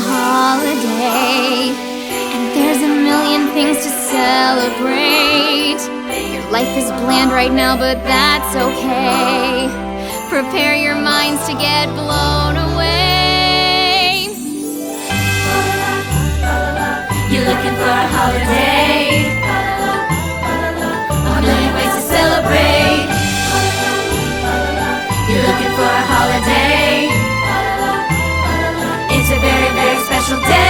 holiday. And there's a million things to celebrate. Your life is bland right now, but that's okay. Prepare your minds to get blown away. You're looking for a holiday. A million ways to celebrate. You're looking for a holiday. special day.